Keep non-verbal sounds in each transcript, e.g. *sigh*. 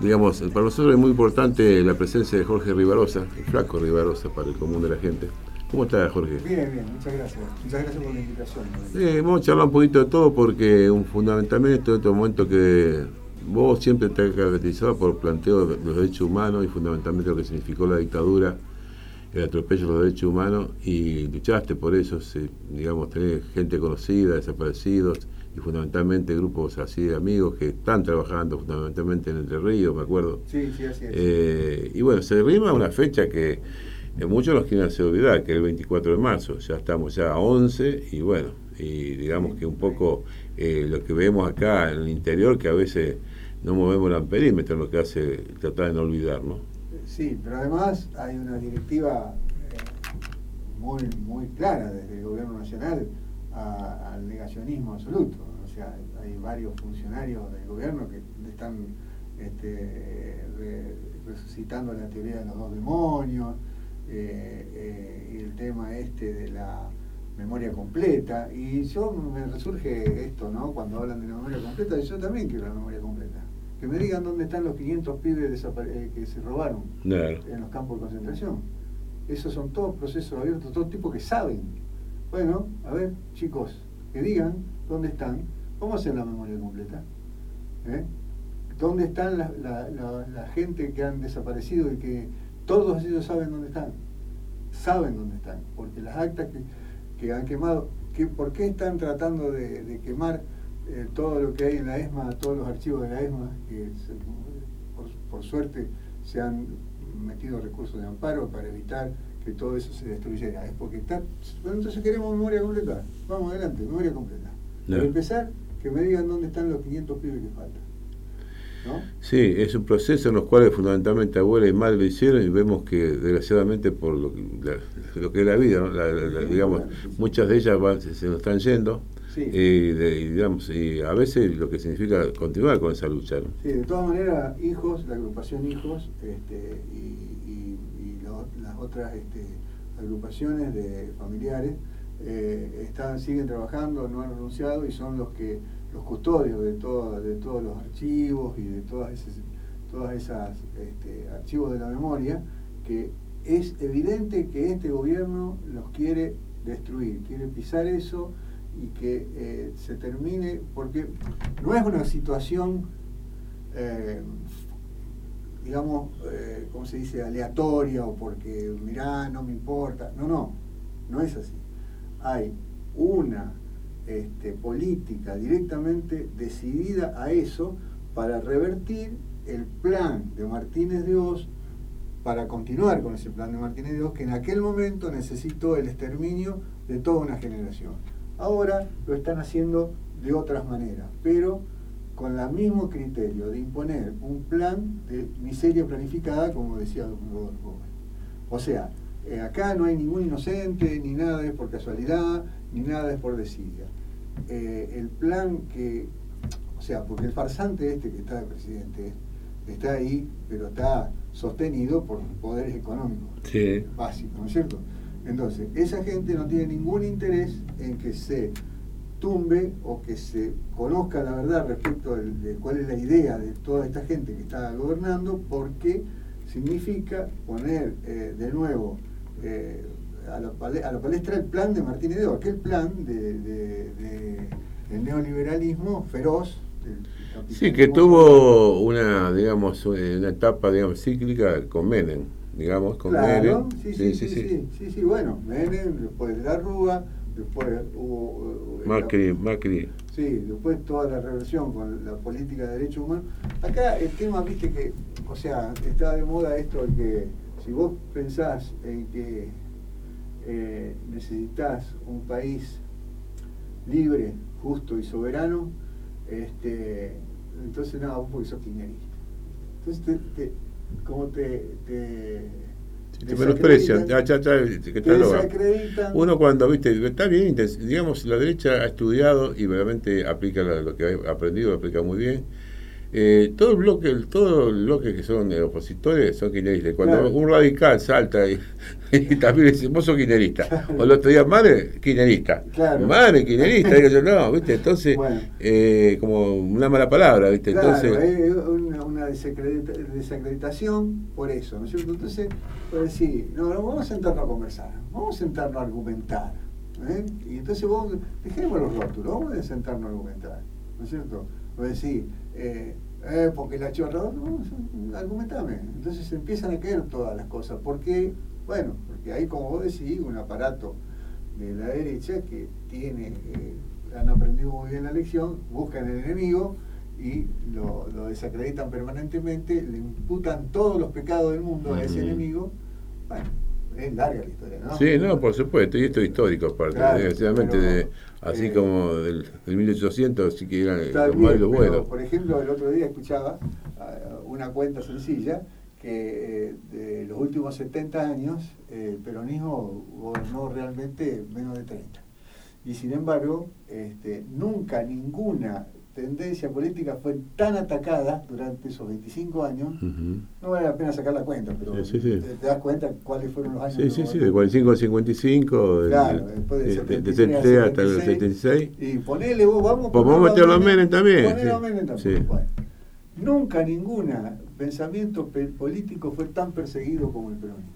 digamos, para nosotros es muy importante la presencia de Jorge Rivarosa, el flaco Rivarosa para el común de la gente. ¿Cómo está Jorge? Bien, bien, muchas gracias. Muchas gracias por la invitación. vamos a charlar un poquito de todo porque un, fundamentalmente en este momento que vos siempre te has caracterizado por planteo de los derechos humanos y fundamentalmente lo que significó la dictadura, el atropello de los derechos humanos y luchaste por eso, digamos, tener gente conocida, desaparecidos y fundamentalmente grupos así de amigos que están trabajando fundamentalmente en Entre Ríos, me acuerdo. Sí, sí, así es. Eh, y bueno, se rima una fecha que eh, muchos nos quieren hacer olvidar, que es el 24 de marzo, ya estamos ya a 11 y bueno, y digamos que un poco eh, lo que vemos acá en el interior, que a veces no movemos el perímetro, lo que hace tratar de no olvidar, ¿no? Sí, pero además hay una directiva muy, muy clara desde el gobierno nacional al negacionismo absoluto hay varios funcionarios del gobierno que están este, resucitando la teoría de los dos demonios, eh, eh, y el tema este de la memoria completa. Y yo me resurge esto, ¿no? Cuando hablan de la memoria completa, yo también quiero la memoria completa. Que me digan dónde están los 500 pibes eh, que se robaron en los campos de concentración. Esos son todos procesos abiertos, todos tipos que saben. Bueno, a ver, chicos, que digan dónde están ¿Cómo hacen la memoria completa? ¿Eh? ¿Dónde están la, gente que han desaparecido y que todos ellos saben dónde están? Saben dónde están, porque las actas que, han quemado, ¿por qué están tratando de, quemar eh, todo lo que hay en la ESMA, todos los archivos de la ESMA, que por, suerte se han metido recursos de amparo para evitar que todo eso se destruyera? Es porque está, entonces queremos memoria completa. Vamos adelante, memoria completa. Para empezar, que me digan dónde están los 500 pibes que faltan. ¿No? Sí, es un proceso en los cuales fundamentalmente abuela y madre lo hicieron y vemos que desgraciadamente por lo, que es la vida, digamos, muchas de ellas se, nos están yendo y, digamos, y a veces lo que significa continuar con esa lucha. Sí, de todas maneras, hijos, la agrupación hijos este, y, las otras este, agrupaciones de familiares eh, están, siguen trabajando, no han renunciado y son los que los custodios de, de todos los archivos y de todas esas, todas esas este, archivos de la memoria, que es evidente que este gobierno los quiere destruir, quiere pisar eso y que eh, se termine, porque no es una situación, eh, digamos, eh, ¿cómo se dice?, aleatoria o porque, mirá, no me importa. No, no, no es así hay una este, política directamente decidida a eso para revertir el plan de Martínez de Oz, para continuar con ese plan de Martínez de Oz, que en aquel momento necesitó el exterminio de toda una generación. Ahora lo están haciendo de otras maneras, pero con el mismo criterio de imponer un plan de miseria planificada, como decía Rodolfo. O sea, eh, acá no hay ningún inocente, ni nada es por casualidad, ni nada es por desidia. Eh, el plan que, o sea, porque el farsante este que está de presidente está ahí, pero está sostenido por poderes económicos básicos, ¿no es cierto? Entonces, esa gente no tiene ningún interés en que se tumbe o que se conozca la verdad respecto de, cuál es la idea de toda esta gente que está gobernando, porque significa poner eh, de nuevo eh, a, la, palestra el plan de Martínez de aquel plan de, neoliberalismo feroz. Sí, que tuvo una, digamos, una etapa, digamos, cíclica con Menem, digamos, con Menem. Sí sí sí, sí sí bueno, Menem, después de la Rúa, después hubo... Macri, Macri. Sí, después toda la reversión con la política de derechos humanos. Acá el tema, viste que, o sea, está de moda esto de que si vos pensás en que eh, necesitas un país libre, justo y soberano, este, entonces no, vos porque sos kirchnerista. Entonces, te, como te, te te menosprecian, ya, ya, ya, Uno cuando, viste, está bien, digamos, la derecha ha estudiado y realmente aplica lo que ha aprendido, lo aplica muy bien, eh, todo el bloque, todo el bloque que son opositores son kirchneristas. Cuando un radical salta *laughs* y, también dice, vos sos kirchnerista. O el otro día, madre, kirchnerista. Madre, kirchnerista. digo yo, no, ¿viste? Entonces, eh, como una mala palabra, ¿viste? Entonces. Es una, una desacreditación por eso, ¿no es cierto? Entonces, pues decir, no, no, vamos a sentarnos a conversar, vamos a sentarnos a argumentar. ¿eh? Y entonces vos, dejemos los rótulos, vamos a sentarnos a argumentar, ¿no es cierto? Vos decís, eh, eh, porque la chorra, no, argumentame. Entonces empiezan a caer todas las cosas. porque Bueno, porque hay, como vos decís, un aparato de la derecha que tiene, eh, han aprendido muy bien la lección, buscan el enemigo y lo, desacreditan permanentemente, le imputan todos los pecados del mundo a ese enemigo. Bueno, es larga la historia, ¿no? Sí, no, por supuesto, y esto es histórico, aparte, desgraciadamente, de, así eh, como del, 1800, sí que eran los malos buenos. Por ejemplo, el otro día escuchaba uh, una cuenta sencilla que eh, de los últimos 70 años el peronismo gobernó realmente menos de 30. Y sin embargo, este, nunca ninguna tendencia política fue tan atacada durante esos 25 años, no vale la pena sacar la cuenta, pero Te, das cuenta cuáles fueron los años. Sí, sí, sí, de 45 al 55, claro, después de, 73 hasta el 76. Y ponele vos, vamos, pues vamos a meter los Menem también. Sí. Los Menem también. Bueno, nunca ningún pensamiento político fue tan perseguido como el peronismo.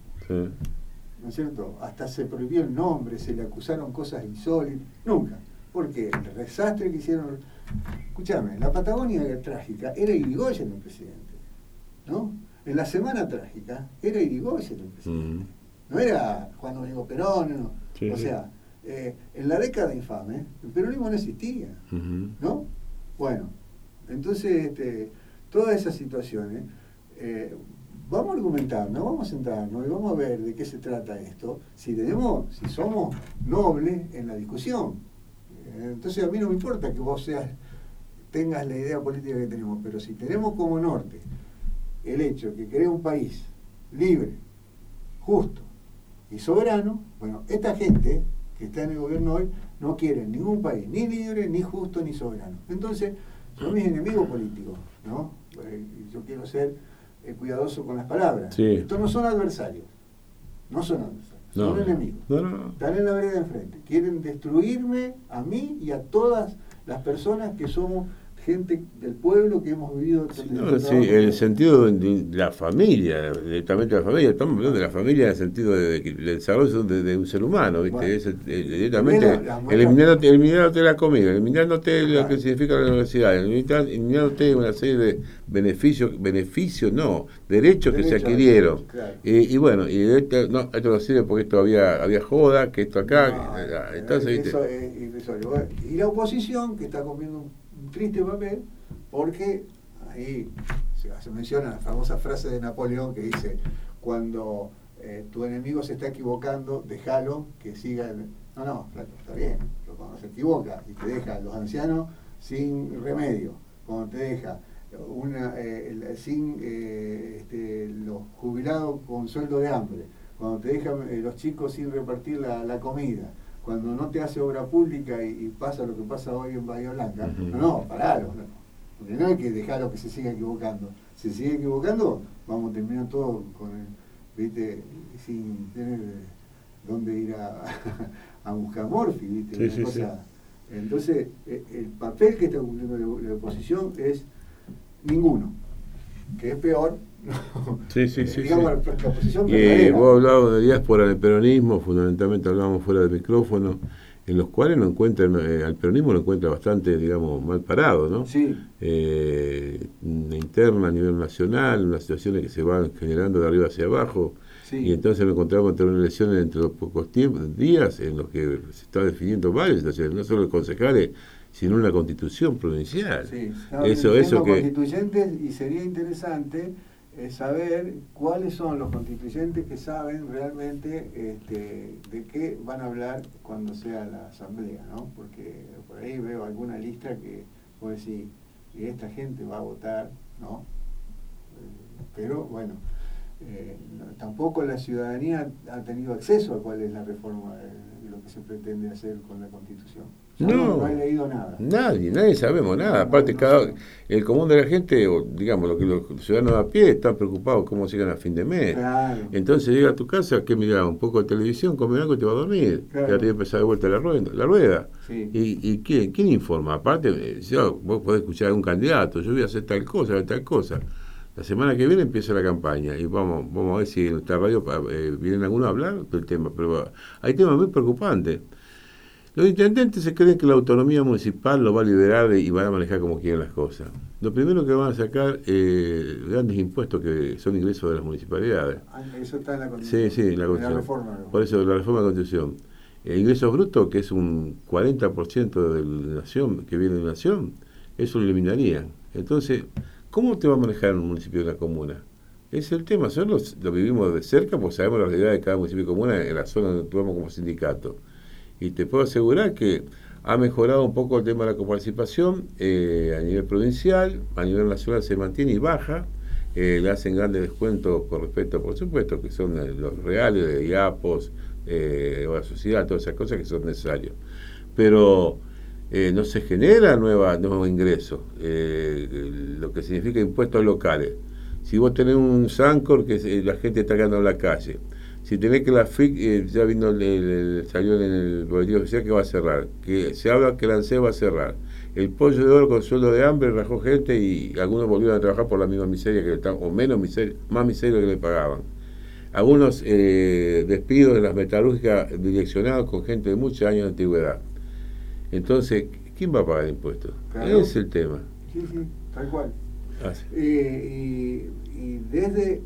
¿No es cierto? Hasta se prohibió el nombre, se le acusaron cosas insólitas. Nunca. Porque el desastre que hicieron Escúchame, la Patagonia trágica era Irigoyen el presidente, ¿no? En la semana trágica era Irigoyen el presidente. No era Juan Domingo Perón, no. o sea, eh, en la década infame el peronismo no existía, ¿no? Bueno, entonces este, todas esas situaciones, eh, vamos a argumentarnos, vamos a sentarnos y vamos a ver de qué se trata esto, si tenemos, si somos nobles en la discusión. Entonces a mí no me importa que vos seas tengas la idea política que tenemos, pero si tenemos como norte el hecho que queremos un país libre, justo y soberano, bueno, esta gente que está en el gobierno hoy no quiere ningún país, ni libre, ni justo, ni soberano. Entonces, son mis enemigos políticos, ¿no? Eh, yo quiero ser eh, cuidadoso con las palabras. Estos no son adversarios, no son adversarios, son enemigos. Están en la vereda de enfrente. Quieren destruirme a mí y a todas las personas que somos gente del pueblo que hemos vivido. Sí, el sentido de la familia, directamente de la familia, estamos hablando de la familia en el sentido de, del desarrollo de, un ser humano, ¿viste? es, eh, directamente eliminándote, eliminándote, la comida, eliminándote lo que significa la universidad, eliminándote una serie de beneficios, beneficios no, derechos que se adquirieron. y, bueno, y esto no, esto no sirve porque esto había, había joda, que esto acá, entonces, ¿viste? y la oposición que está comiendo triste papel porque ahí se, menciona la famosa frase de Napoleón que dice, cuando eh, tu enemigo se está equivocando, déjalo que siga... No, no, está bien, pero cuando se equivoca y te deja los ancianos sin remedio, cuando te deja una, eh, sin eh, este, los jubilados con sueldo de hambre, cuando te deja los chicos sin repartir la comida, cuando no te hace obra pública y, pasa lo que pasa hoy en Bahía Blanca, no, no, paralo, porque no hay que dejarlo que se siga equivocando. Si se sigue equivocando, vamos a terminar todo con el, viste, sin tener dónde ir a, *laughs* a buscar morfi, viste, Entonces, e, el papel que está cumpliendo la oposición es ninguno, que es peor Sí, sí, sí. y vos hablabas de diáspora del peronismo, fundamentalmente hablábamos fuera del micrófono, en los cuales no encuentran, eh, al peronismo lo encuentra bastante, digamos, mal parado, ¿no? Sí. Eh, interna a nivel nacional, unas situaciones que se van generando de arriba hacia abajo. Y entonces nos encontramos entre una elección entre los pocos tiempos, días en los que se está definiendo varias situaciones, no solo los concejales, sino una constitución provincial. Sí, eso, eso que... constituyentes y sería interesante es saber cuáles son los constituyentes que saben realmente este, de qué van a hablar cuando sea la asamblea, ¿no? Porque por ahí veo alguna lista que puede decir, y esta gente va a votar, ¿no? Pero bueno, eh, tampoco la ciudadanía ha tenido acceso a cuál es la reforma de lo que se pretende hacer con la Constitución. No, no, he leído nada. Nadie, nadie sabemos nada. Aparte, cada, el común de la gente, o digamos, lo que los ciudadanos a pie están preocupados cómo llegan a fin de mes. Entonces llega a tu casa, que mira un poco de televisión, come algo y te va a dormir. Ya tiene que empezar de vuelta la rueda. La rueda. ¿Y, y quién, quién, informa? Aparte, eh, yo, vos podés escuchar a un candidato, yo voy a hacer tal cosa, tal cosa. La semana que viene empieza la campaña y vamos, vamos a ver si en nuestra radio eh, vienen algunos a hablar del tema. Pero hay temas muy preocupantes. Los intendentes se creen que la autonomía municipal lo va a liberar y van a manejar como quieren las cosas. Lo primero que van a sacar eh, grandes impuestos que son ingresos de las municipalidades. Ah, eso está en la Constitución. Sí, sí, en la Constitución. reforma, Por eso, la reforma de la Constitución. El ingresos brutos, que es un 40% de la nación, que viene de la nación, eso lo eliminarían. Entonces, ¿cómo te va a manejar un municipio de una comuna? Es el tema, nosotros lo, vivimos de cerca porque sabemos la realidad de cada municipio y comuna en la zona donde actuamos como sindicato. Y te puedo asegurar que ha mejorado un poco el tema de la coparticipación eh, a nivel provincial, a nivel nacional se mantiene y baja. Eh, le hacen grandes descuentos con respecto, por supuesto, que son eh, los reales de IAPOS o la sociedad, todas esas cosas que son necesarias. Pero no se genera nueva, nuevo ingreso, lo que significa impuestos locales. Si vos tenés un Sancor que la gente está quedando en la calle, si tenés que la FIC, eh, ya vino el, salió en el boletín oficial que va a cerrar, que se habla que la ANSE va a cerrar. El pollo de oro con sueldo de hambre rajó gente y algunos volvieron a trabajar por la misma miseria que le estaban, o menos miseria, más miseria que le pagaban. Algunos eh, despidos de las metalúrgicas direccionados con gente de muchos años de antigüedad. Entonces, ¿quién va a pagar impuestos? Ese es el tema. Sí, sí, tal cual. Ah, eh, y desde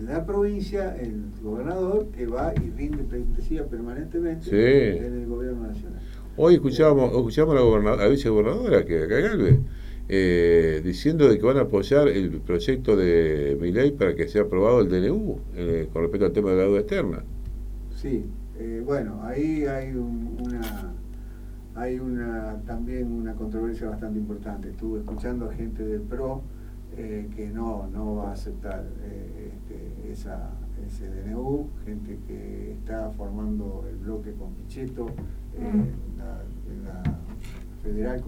la provincia, el gobernador que va y rinde pleitesía permanentemente en el gobierno nacional. Hoy escuchábamos, escuchamos a la, vicegobernadora, que acá Galvez, eh, diciendo de que van a apoyar el proyecto de mi ley para que sea aprobado el DNU eh, con respecto al tema de la deuda externa. Sí, eh, bueno, ahí hay una hay una también una controversia bastante importante. Estuve escuchando a gente del PRO eh, que no, no va a aceptar eh, este, esa, ese DNU, gente que está formando el bloque con Pichetto en, la, federal,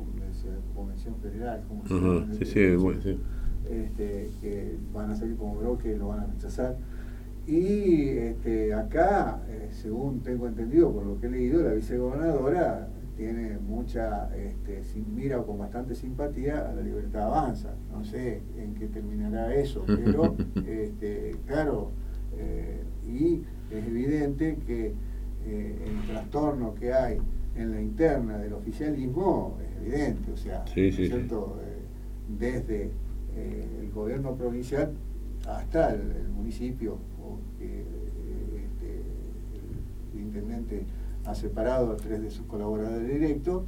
convención federal, como se llama, sí, sí, este, que van a salir como bloque, lo van a rechazar. Y este, acá, eh, según tengo entendido por lo que he leído, la vicegobernadora tiene mucha, este, mira con bastante simpatía a la libertad avanza. No sé en qué terminará eso, *laughs* pero este, claro, eh, y es evidente que eh, el trastorno que hay en la interna del oficialismo es evidente, o sea, cierto? Eh, desde el gobierno provincial hasta el, municipio, este, el intendente ha separado a tres de sus colaboradores directos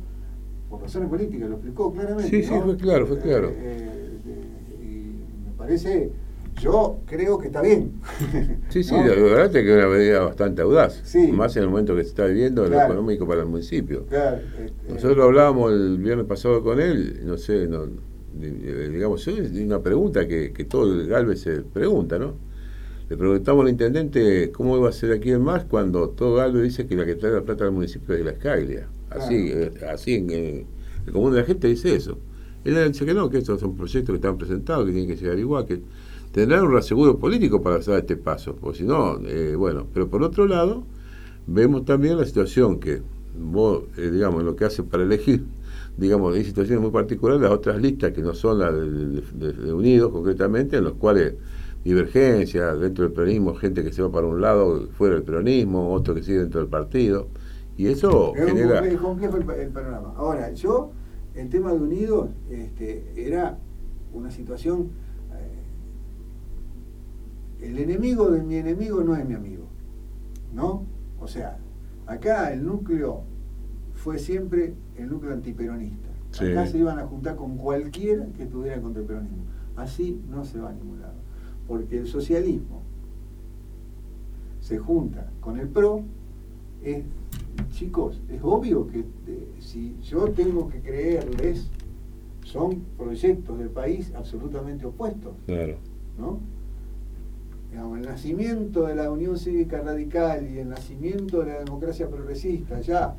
por razones políticas, lo explicó claramente. Sí, sí, fue claro, fue claro. Eh, eh, y me parece, yo creo que está bien. *laughs* Sí, sí, la verdad es que es una medida bastante audaz, más en el momento que se está viviendo en lo económico para el municipio. Claro, este, Nosotros hablábamos el viernes pasado con él, no sé, no, digamos, es una pregunta que, que todo el Galvez se pregunta, ¿no? Le preguntamos al intendente cómo iba a ser aquí en más cuando todo Galvez dice que la que trae la plata al municipio es de la Escaglia. Así, eh, así en, el común de la gente dice eso. Él dice que no, que estos son proyectos que están presentados, que tienen que llegar igual, que tendrán un reaseguro político para hacer este paso, porque si no, eh, bueno, pero por otro lado, vemos también la situación que vos, eh, digamos, lo que hace para elegir, *laughs* digamos, hay situaciones muy particulares, las otras listas que no son las de Unidos concretamente, en los cuales divergencia dentro del peronismo, gente que se va para un lado fuera del peronismo, otro que sigue dentro del partido, y eso genera... Es complejo el, el, panorama. Ahora, yo, el tema de Unidos este, era una situación... Eh, el enemigo de mi enemigo no es mi amigo, ¿no? O sea, acá el núcleo fue siempre el núcleo antiperonista. Acá se iban a juntar con cualquiera que estuviera contra el peronismo. Así no se va a ningún lado porque el socialismo se junta con el PRO, es, chicos, es obvio que eh, si yo tengo que creerles, son proyectos del país absolutamente opuestos. Claro. ¿no? el nacimiento de la Unión Cívica Radical y el nacimiento de la democracia progresista, ya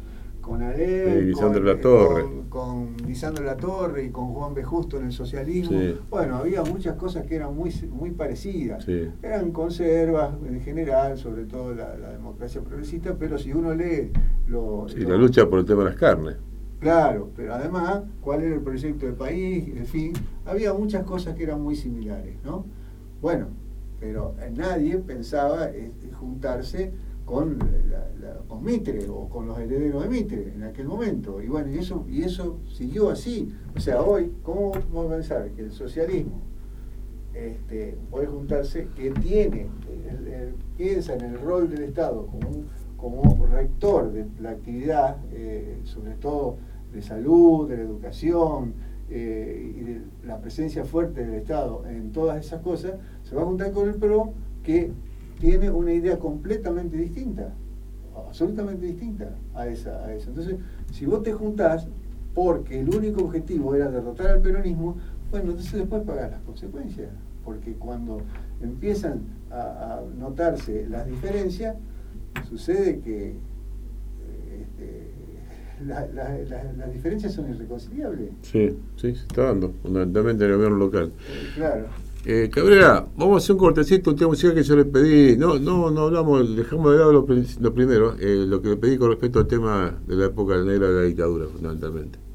con Ale, con, la Torre. Con, Lisandro La Torre y con Juan B. Justo en el socialismo. Bueno, había muchas cosas que eran muy, muy parecidas. Eran conservas en general, sobre todo la, democracia progresista, pero si uno lee lo, la lucha por el tema de las carnes. Claro, pero además, cuál era el proyecto de país, en fin, había muchas cosas que eran muy similares, ¿no? Bueno, pero nadie pensaba eh, juntarse con, con Mitre o con los herederos de Mitre en aquel momento. Y bueno, y eso, y eso siguió así. O sea, hoy, ¿cómo vamos a pensar que el socialismo este, puede juntarse, que tiene, piensa en el rol del Estado como, como rector de la actividad, eh, sobre todo de salud, de la educación eh, y de la presencia fuerte del Estado en todas esas cosas, se va a juntar con el PRO que tiene una idea completamente distinta, absolutamente distinta a esa, a esa. Entonces, si vos te juntás porque el único objetivo era derrotar al peronismo, bueno, entonces después pagar las consecuencias, porque cuando empiezan a, notarse las diferencias, sucede que este, las diferencias son irreconciliables. Sí, sí, se está dando, fundamentalmente en el gobierno local. Eh, claro. Eh, Cabrera, vamos a hacer un cortecito, un tema musical que yo le pedí. No, no, no hablamos, dejamos de lado lo, primero, eh, lo que le pedí con respecto al tema de la época negra de la dictadura, fundamentalmente.